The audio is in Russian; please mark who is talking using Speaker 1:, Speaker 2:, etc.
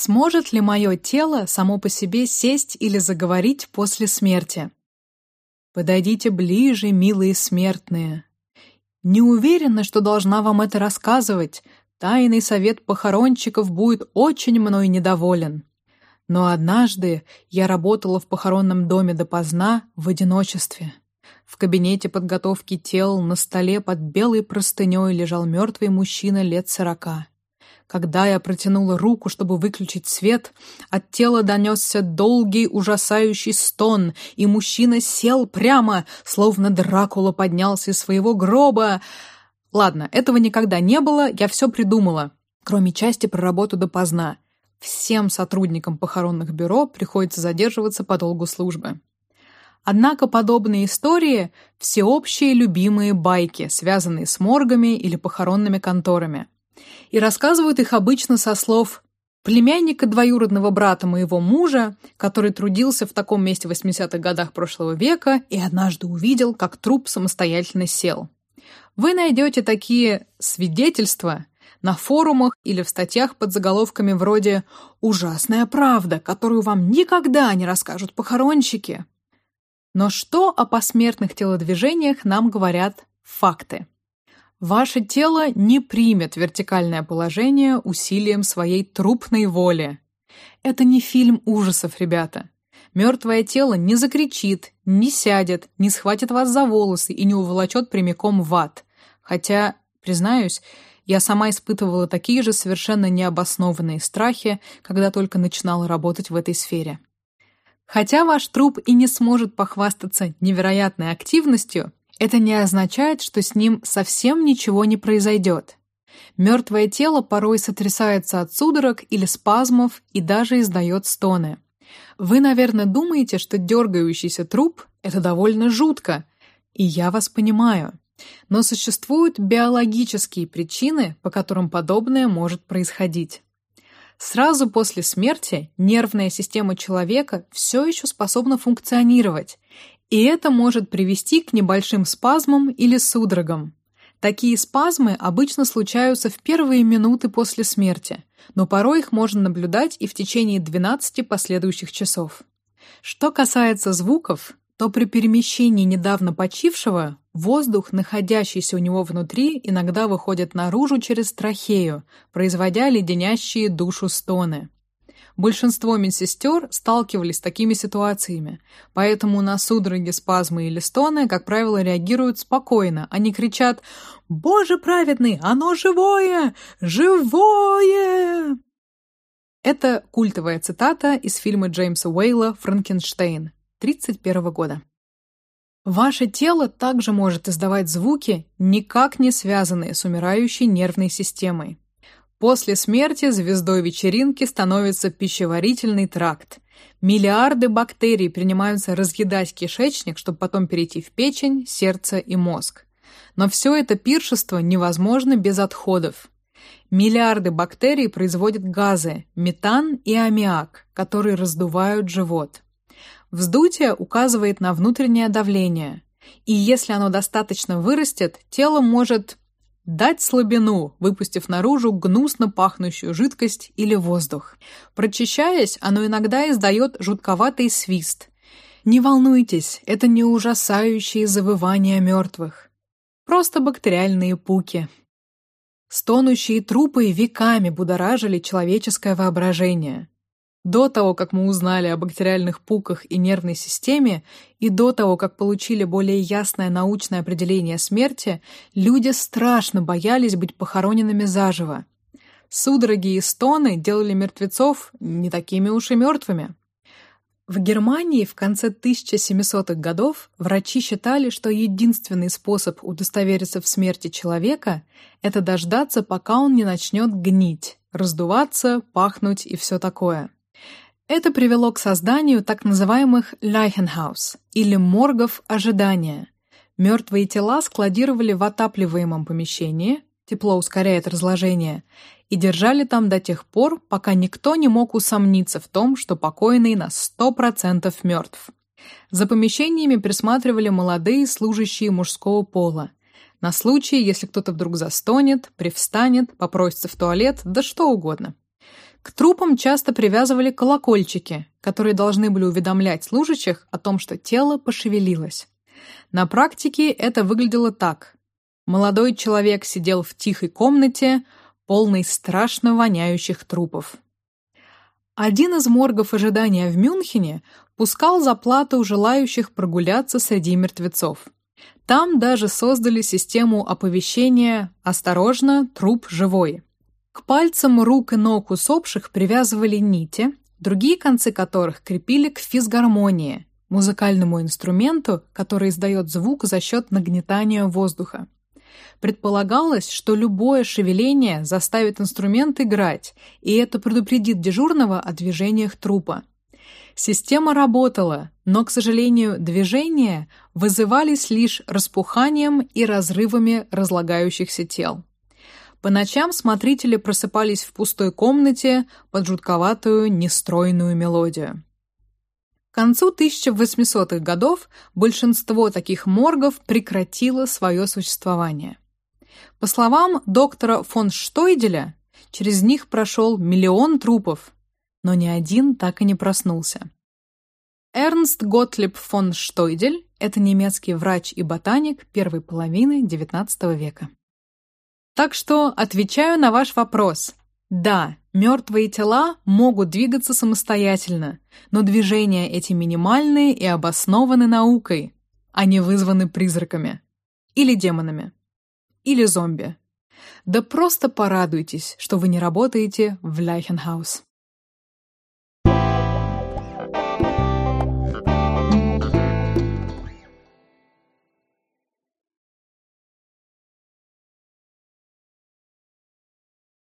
Speaker 1: Сможет ли мое тело само по себе сесть или заговорить после смерти? Подойдите ближе, милые смертные. Не уверена, что должна вам это рассказывать. Тайный совет похоронщиков будет очень мной недоволен. Но однажды я работала в похоронном доме допоздна в одиночестве. В кабинете подготовки тел на столе под белой простыней лежал мертвый мужчина лет сорока. Когда я протянула руку, чтобы выключить свет, от тела донесся долгий ужасающий стон, и мужчина сел прямо, словно Дракула поднялся из своего гроба. Ладно, этого никогда не было, я все придумала, кроме части про работу допоздна. Всем сотрудникам похоронных бюро приходится задерживаться по долгу службы. Однако подобные истории – всеобщие любимые байки, связанные с моргами или похоронными конторами и рассказывают их обычно со слов племянника двоюродного брата моего мужа, который трудился в таком месте в 80-х годах прошлого века и однажды увидел, как труп самостоятельно сел. Вы найдете такие свидетельства на форумах или в статьях под заголовками вроде «Ужасная правда, которую вам никогда не расскажут похоронщики». Но что о посмертных телодвижениях нам говорят факты? Ваше тело не примет вертикальное положение усилием своей трупной воли. Это не фильм ужасов, ребята. Мертвое тело не закричит, не сядет, не схватит вас за волосы и не уволочет прямиком в ад. Хотя, признаюсь, я сама испытывала такие же совершенно необоснованные страхи, когда только начинала работать в этой сфере. Хотя ваш труп и не сможет похвастаться невероятной активностью, это не означает, что с ним совсем ничего не произойдет. Мертвое тело порой сотрясается от судорог или спазмов и даже издает стоны. Вы, наверное, думаете, что дергающийся труп – это довольно жутко, и я вас понимаю. Но существуют биологические причины, по которым подобное может происходить. Сразу после смерти нервная система человека все еще способна функционировать, и это может привести к небольшим спазмам или судорогам. Такие спазмы обычно случаются в первые минуты после смерти, но порой их можно наблюдать и в течение 12 последующих часов. Что касается звуков, то при перемещении недавно почившего воздух, находящийся у него внутри, иногда выходит наружу через трахею, производя леденящие душу стоны. Большинство медсестер сталкивались с такими ситуациями, поэтому на судороги, спазмы или стоны, как правило, реагируют спокойно. Они кричат «Боже праведный, оно живое! Живое!» Это культовая цитата из фильма Джеймса Уэйла «Франкенштейн» 1931 года. Ваше тело также может издавать звуки, никак не связанные с умирающей нервной системой. После смерти звездой вечеринки становится пищеварительный тракт. Миллиарды бактерий принимаются разъедать кишечник, чтобы потом перейти в печень, сердце и мозг. Но все это пиршество невозможно без отходов. Миллиарды бактерий производят газы метан и аммиак, которые раздувают живот. Вздутие указывает на внутреннее давление, и если оно достаточно вырастет, тело может Дать слабину, выпустив наружу гнусно пахнущую жидкость или воздух. Прочищаясь, оно иногда издает жутковатый свист. Не волнуйтесь, это не ужасающие завывания мертвых. Просто бактериальные пуки. Стонущие трупы веками будоражили человеческое воображение. До того, как мы узнали о бактериальных пуках и нервной системе, и до того, как получили более ясное научное определение смерти, люди страшно боялись быть похороненными заживо. Судороги и стоны делали мертвецов не такими уж и мертвыми. В Германии в конце 1700-х годов врачи считали, что единственный способ удостовериться в смерти человека – это дождаться, пока он не начнет гнить, раздуваться, пахнуть и все такое. Это привело к созданию так называемых Leichenhaus или моргов ожидания. Мертвые тела складировали в отапливаемом помещении, тепло ускоряет разложение, и держали там до тех пор, пока никто не мог усомниться в том, что покойный на 100% мертв. За помещениями присматривали молодые служащие мужского пола. На случай, если кто-то вдруг застонет, привстанет, попросится в туалет, да что угодно. К трупам часто привязывали колокольчики, которые должны были уведомлять служащих о том, что тело пошевелилось. На практике это выглядело так. Молодой человек сидел в тихой комнате, полной страшно воняющих трупов. Один из моргов ожидания в Мюнхене пускал за плату желающих прогуляться среди мертвецов. Там даже создали систему оповещения «Осторожно, труп живой». К пальцам рук и ног усопших привязывали нити, другие концы которых крепили к физгармонии, музыкальному инструменту, который издает звук за счет нагнетания воздуха. Предполагалось, что любое шевеление заставит инструмент играть, и это предупредит дежурного о движениях трупа. Система работала, но, к сожалению, движения вызывались лишь распуханием и разрывами разлагающихся тел. По ночам смотрители просыпались в пустой комнате под жутковатую нестройную мелодию. К концу 1800-х годов большинство таких моргов прекратило свое существование. По словам доктора фон Штойделя, через них прошел миллион трупов, но ни один так и не проснулся. Эрнст Готлиб фон Штойдель – это немецкий врач и ботаник первой половины XIX века. Так что отвечаю на ваш вопрос. Да, мертвые тела могут двигаться самостоятельно, но движения эти минимальные и обоснованы наукой, а не вызваны призраками. Или демонами. Или зомби. Да просто порадуйтесь, что вы не работаете в Ляйхенхаус.